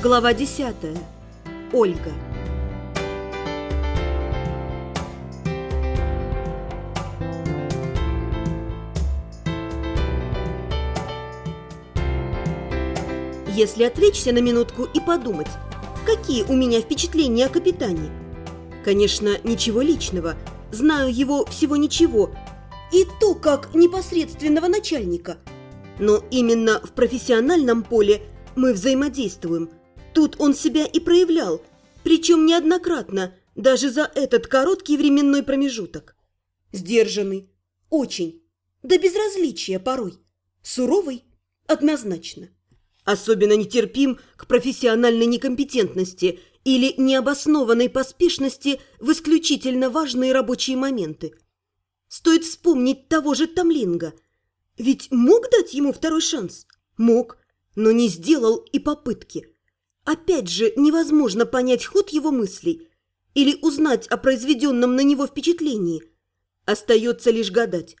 Глава 10. Ольга. Если отвлечься на минутку и подумать, какие у меня впечатления о капитане? Конечно, ничего личного, знаю его всего ничего, и то как непосредственного начальника. Но именно в профессиональном поле мы взаимодействуем – Тут он себя и проявлял, причем неоднократно, даже за этот короткий временной промежуток. Сдержанный, очень, до безразличия порой, суровый, однозначно. Особенно нетерпим к профессиональной некомпетентности или необоснованной поспешности в исключительно важные рабочие моменты. Стоит вспомнить того же Тамлинга. Ведь мог дать ему второй шанс? Мог, но не сделал и попытки – Опять же, невозможно понять ход его мыслей или узнать о произведенном на него впечатлении. Остается лишь гадать.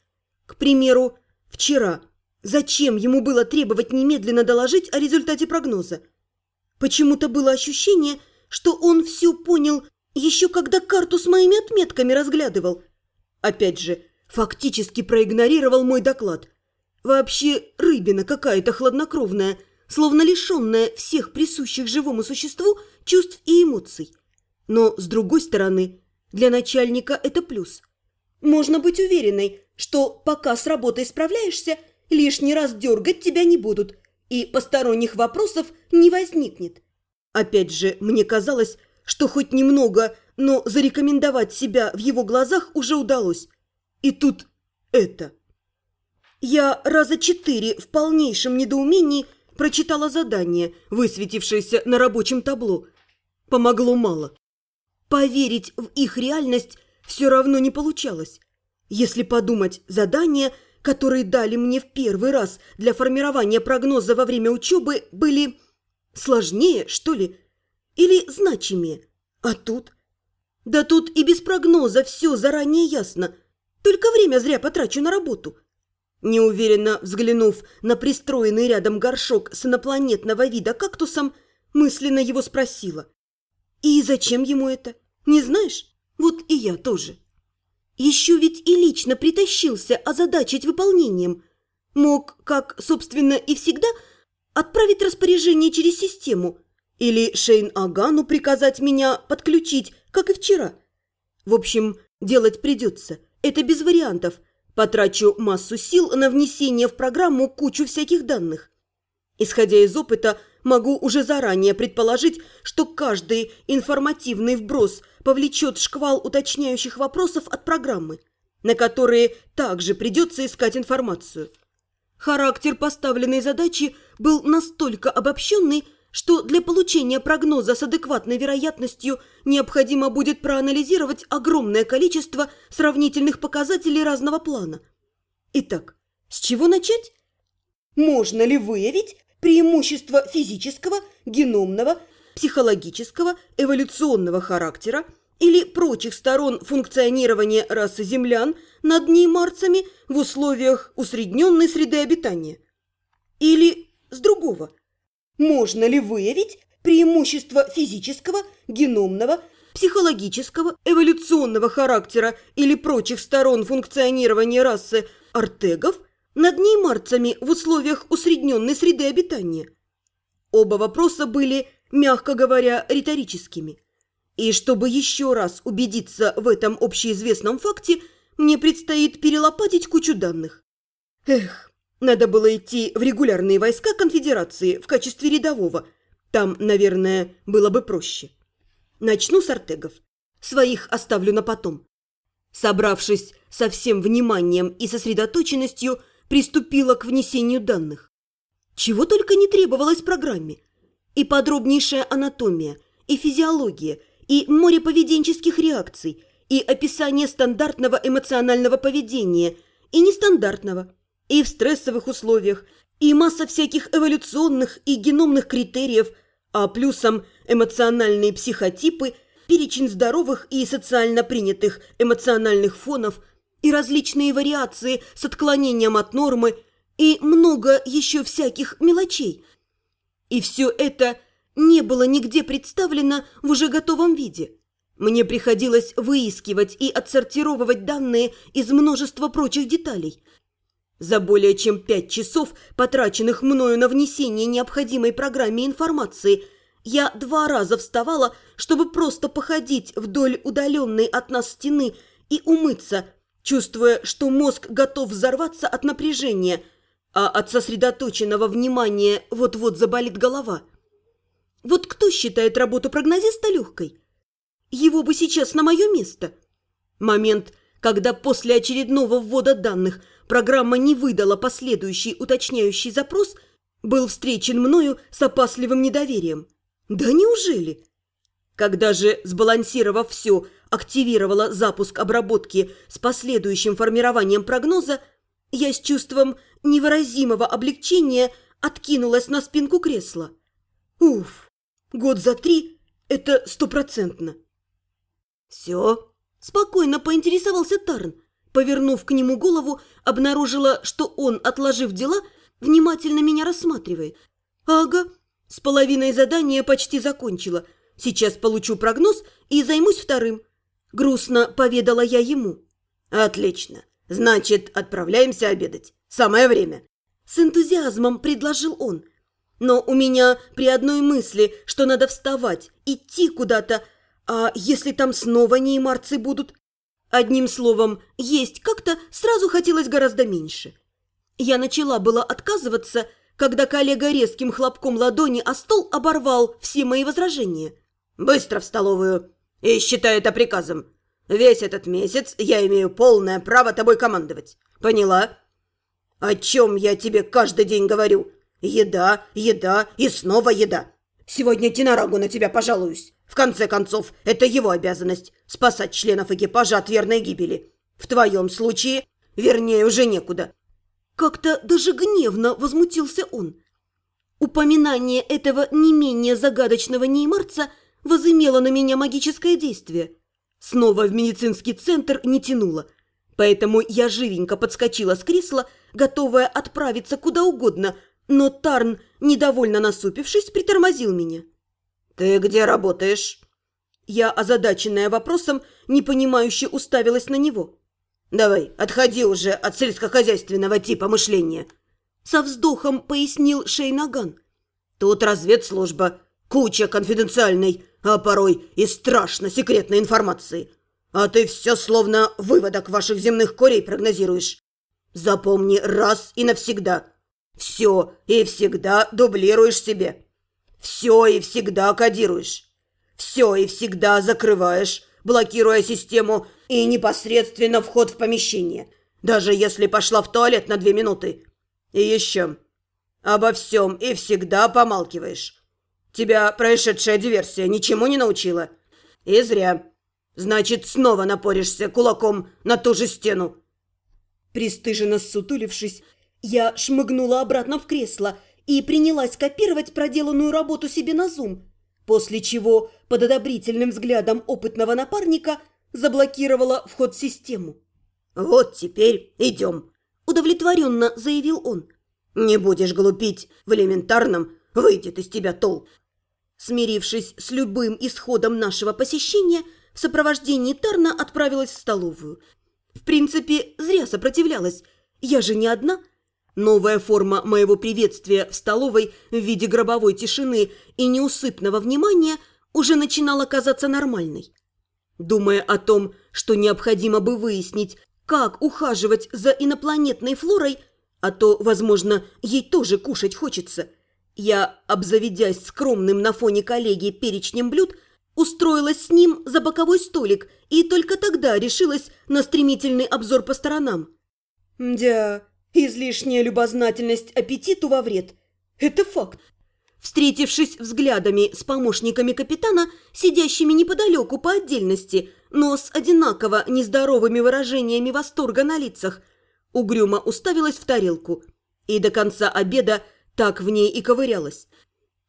К примеру, вчера. Зачем ему было требовать немедленно доложить о результате прогноза? Почему-то было ощущение, что он все понял еще когда карту с моими отметками разглядывал. Опять же, фактически проигнорировал мой доклад. Вообще, рыбина какая-то хладнокровная – словно лишенная всех присущих живому существу чувств и эмоций. Но, с другой стороны, для начальника это плюс. Можно быть уверенной, что пока с работой справляешься, лишний раз дергать тебя не будут, и посторонних вопросов не возникнет. Опять же, мне казалось, что хоть немного, но зарекомендовать себя в его глазах уже удалось. И тут это. Я раза четыре в полнейшем недоумении – прочитала задание, высветившееся на рабочем табло. Помогло мало. Поверить в их реальность все равно не получалось. Если подумать, задания, которые дали мне в первый раз для формирования прогноза во время учебы, были сложнее, что ли, или значимее. А тут? Да тут и без прогноза все заранее ясно. Только время зря потрачу на работу. Неуверенно взглянув на пристроенный рядом горшок с инопланетного вида кактусом, мысленно его спросила. «И зачем ему это? Не знаешь? Вот и я тоже». Еще ведь и лично притащился озадачить выполнением. Мог, как, собственно, и всегда, отправить распоряжение через систему или Шейн Агану приказать меня подключить, как и вчера. В общем, делать придется. Это без вариантов – Потрачу массу сил на внесение в программу кучу всяких данных. Исходя из опыта, могу уже заранее предположить, что каждый информативный вброс повлечет шквал уточняющих вопросов от программы, на которые также придется искать информацию. Характер поставленной задачи был настолько обобщенный, что для получения прогноза с адекватной вероятностью необходимо будет проанализировать огромное количество сравнительных показателей разного плана. Итак, с чего начать? Можно ли выявить преимущество физического, геномного, психологического, эволюционного характера или прочих сторон функционирования расы землян над неймарцами в условиях усредненной среды обитания? Или с другого – можно ли выявить преимущество физического, геномного, психологического, эволюционного характера или прочих сторон функционирования расы артегов над неймарцами в условиях усредненной среды обитания? Оба вопроса были, мягко говоря, риторическими. И чтобы еще раз убедиться в этом общеизвестном факте, мне предстоит перелопатить кучу данных. Эх, надо было идти в регулярные войска конфедерации в качестве рядового. Там, наверное, было бы проще. Начну с артегов. Своих оставлю на потом. Собравшись со всем вниманием и сосредоточенностью, приступила к внесению данных. Чего только не требовалось программе. И подробнейшая анатомия, и физиология, и море поведенческих реакций, и описание стандартного эмоционального поведения, и нестандартного – и в стрессовых условиях, и масса всяких эволюционных и геномных критериев, а плюсом эмоциональные психотипы, перечень здоровых и социально принятых эмоциональных фонов и различные вариации с отклонением от нормы и много еще всяких мелочей. И все это не было нигде представлено в уже готовом виде. Мне приходилось выискивать и отсортировывать данные из множества прочих деталей. За более чем пять часов, потраченных мною на внесение необходимой программе информации, я два раза вставала, чтобы просто походить вдоль удаленной от нас стены и умыться, чувствуя, что мозг готов взорваться от напряжения, а от сосредоточенного внимания вот-вот заболит голова. Вот кто считает работу прогнозиста легкой? Его бы сейчас на мое место. Момент, когда после очередного ввода данных программа не выдала последующий уточняющий запрос, был встречен мною с опасливым недоверием. Да неужели? Когда же, сбалансировав все, активировала запуск обработки с последующим формированием прогноза, я с чувством невыразимого облегчения откинулась на спинку кресла. Уф, год за три – это стопроцентно. «Все?» – спокойно поинтересовался Тарн. Повернув к нему голову, обнаружила, что он, отложив дела, внимательно меня рассматривает. «Ага, с половиной задания почти закончила. Сейчас получу прогноз и займусь вторым». Грустно поведала я ему. «Отлично. Значит, отправляемся обедать. Самое время». С энтузиазмом предложил он. Но у меня при одной мысли, что надо вставать, идти куда-то, а если там снова неймарцы будут? Одним словом, есть как-то сразу хотелось гораздо меньше. Я начала было отказываться, когда коллега резким хлопком ладони о стол оборвал все мои возражения. «Быстро в столовую и считай это приказом. Весь этот месяц я имею полное право тобой командовать. Поняла? О чем я тебе каждый день говорю? Еда, еда и снова еда. Сегодня Тинарагу на тебя пожалуюсь. В конце концов, это его обязанность – спасать членов экипажа от верной гибели. В твоем случае, вернее, уже некуда. Как-то даже гневно возмутился он. Упоминание этого не менее загадочного неймарца возымело на меня магическое действие. Снова в медицинский центр не тянуло, поэтому я живенько подскочила с кресла, готовая отправиться куда угодно, но Тарн, недовольно насупившись, притормозил меня. «Ты где работаешь?» Я, озадаченная вопросом, непонимающе уставилась на него. «Давай, отходи уже от сельскохозяйственного типа мышления!» Со вздохом пояснил Шейнаган. «Тут разведслужба, куча конфиденциальной, а порой и страшно секретной информации. А ты все словно выводок ваших земных корей прогнозируешь. Запомни раз и навсегда. Все и всегда дублируешь себе. Все и всегда кодируешь. Все и всегда закрываешь, блокируя систему и непосредственно вход в помещение, даже если пошла в туалет на две минуты. И еще. Обо всем и всегда помалкиваешь. Тебя происшедшая диверсия ничему не научила? И зря. Значит, снова напоришься кулаком на ту же стену. Пристыженно ссутулившись, я шмыгнула обратно в кресло – и принялась копировать проделанную работу себе на зум, после чего под одобрительным взглядом опытного напарника заблокировала вход в систему. «Вот теперь идем», – удовлетворенно заявил он. «Не будешь глупить, в элементарном выйдет из тебя толк». Смирившись с любым исходом нашего посещения, в сопровождении Тарна отправилась в столовую. В принципе, зря сопротивлялась. Я же не одна – Новая форма моего приветствия в столовой в виде гробовой тишины и неусыпного внимания уже начинала казаться нормальной. Думая о том, что необходимо бы выяснить, как ухаживать за инопланетной флорой, а то, возможно, ей тоже кушать хочется, я, обзаведясь скромным на фоне коллеги перечнем блюд, устроилась с ним за боковой столик и только тогда решилась на стремительный обзор по сторонам. «Дя, Излишняя любознательность аппетиту во вред – это факт. Встретившись взглядами с помощниками капитана, сидящими неподалеку по отдельности, но с одинаково нездоровыми выражениями восторга на лицах, угрюмо уставилась в тарелку и до конца обеда так в ней и ковырялась.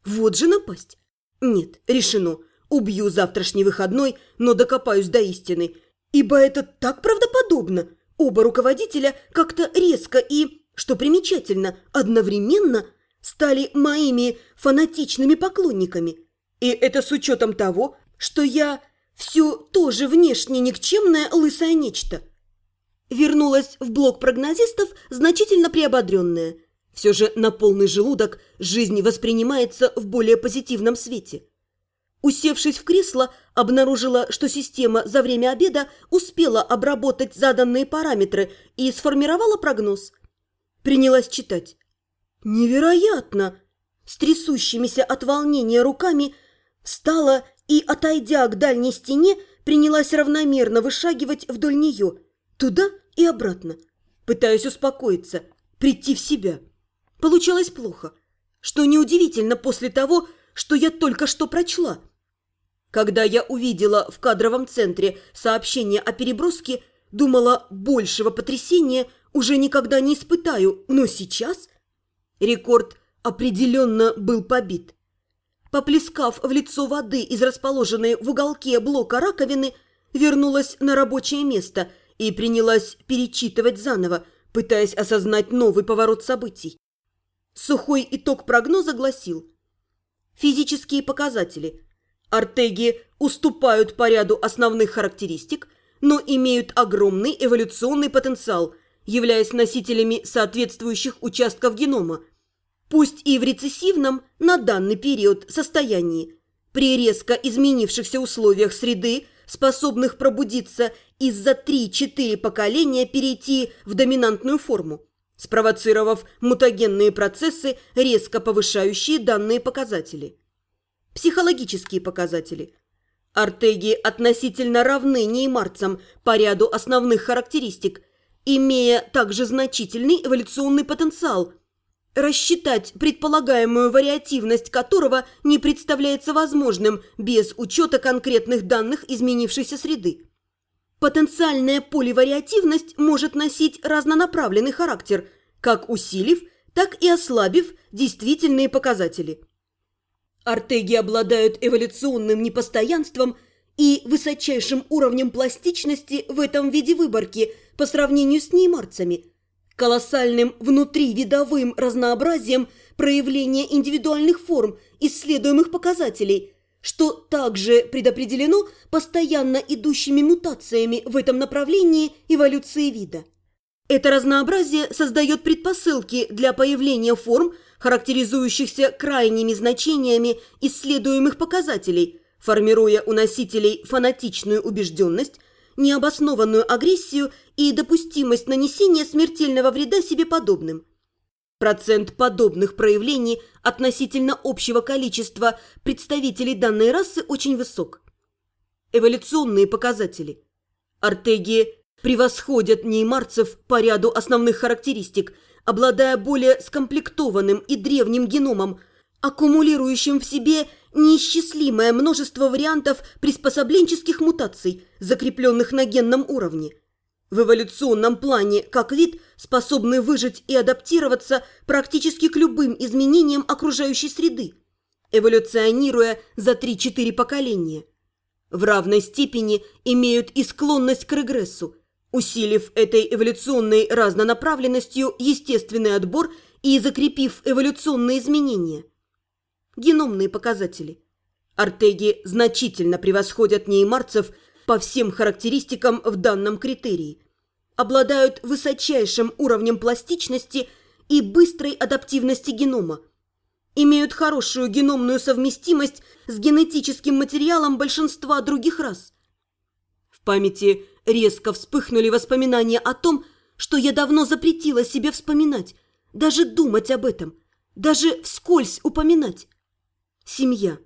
Вот же напасть. Нет, решено. Убью завтрашний выходной, но докопаюсь до истины, ибо это так правдоподобно – Оба руководителя как-то резко и, что примечательно, одновременно стали моими фанатичными поклонниками. И это с учетом того, что я все тоже внешне никчемное лысое нечто. Вернулась в блок прогнозистов значительно приободренная. Все же на полный желудок жизнь воспринимается в более позитивном свете. Усевшись в кресло, обнаружила, что система за время обеда успела обработать заданные параметры и сформировала прогноз. Принялась читать. «Невероятно!» С трясущимися от волнения руками встала и, отойдя к дальней стене, принялась равномерно вышагивать вдоль нее, туда и обратно, пытаясь успокоиться, прийти в себя. Получалось плохо, что неудивительно после того, что я только что прочла. Когда я увидела в кадровом центре сообщение о переброске, думала, большего потрясения уже никогда не испытаю, но сейчас рекорд определенно был побит. Поплескав в лицо воды из расположенной в уголке блока раковины, вернулась на рабочее место и принялась перечитывать заново, пытаясь осознать новый поворот событий. Сухой итог прогноза гласил Физические показатели. Артеги уступают по ряду основных характеристик, но имеют огромный эволюционный потенциал, являясь носителями соответствующих участков генома – пусть и в рецессивном на данный период состоянии, при резко изменившихся условиях среды, способных пробудиться из-за 3-4 поколения перейти в доминантную форму, спровоцировав мутагенные процессы, резко повышающие данные показатели. Психологические показатели. Артеги относительно равны неймарцам по ряду основных характеристик, имея также значительный эволюционный потенциал – рассчитать предполагаемую вариативность которого не представляется возможным без учета конкретных данных изменившейся среды. Потенциальная поливариативность может носить разнонаправленный характер, как усилив, так и ослабив действительные показатели. Артеги обладают эволюционным непостоянством и высочайшим уровнем пластичности в этом виде выборки по сравнению с неймарцами – колоссальным внутривидовым разнообразием проявления индивидуальных форм исследуемых показателей, что также предопределено постоянно идущими мутациями в этом направлении эволюции вида. Это разнообразие создает предпосылки для появления форм, характеризующихся крайними значениями исследуемых показателей, формируя у носителей фанатичную убежденность, необоснованную агрессию и допустимость нанесения смертельного вреда себе подобным. Процент подобных проявлений относительно общего количества представителей данной расы очень высок. Эволюционные показатели. Артеги превосходят неймарцев по ряду основных характеристик, обладая более скомплектованным и древним геномом, аккумулирующим в себе неисчислимое множество вариантов приспособленческих мутаций, закрепленных на генном уровне. В эволюционном плане, как вид, способны выжить и адаптироваться практически к любым изменениям окружающей среды, эволюционируя за 3-4 поколения. В равной степени имеют и склонность к регрессу, усилив этой эволюционной разнонаправленностью естественный отбор и закрепив эволюционные изменения геномные показатели. Артеги значительно превосходят неймарцев по всем характеристикам в данном критерии. Обладают высочайшим уровнем пластичности и быстрой адаптивности генома. Имеют хорошую геномную совместимость с генетическим материалом большинства других рас. В памяти резко вспыхнули воспоминания о том, что я давно запретила себе вспоминать, даже думать об этом, даже вскользь упоминать семья.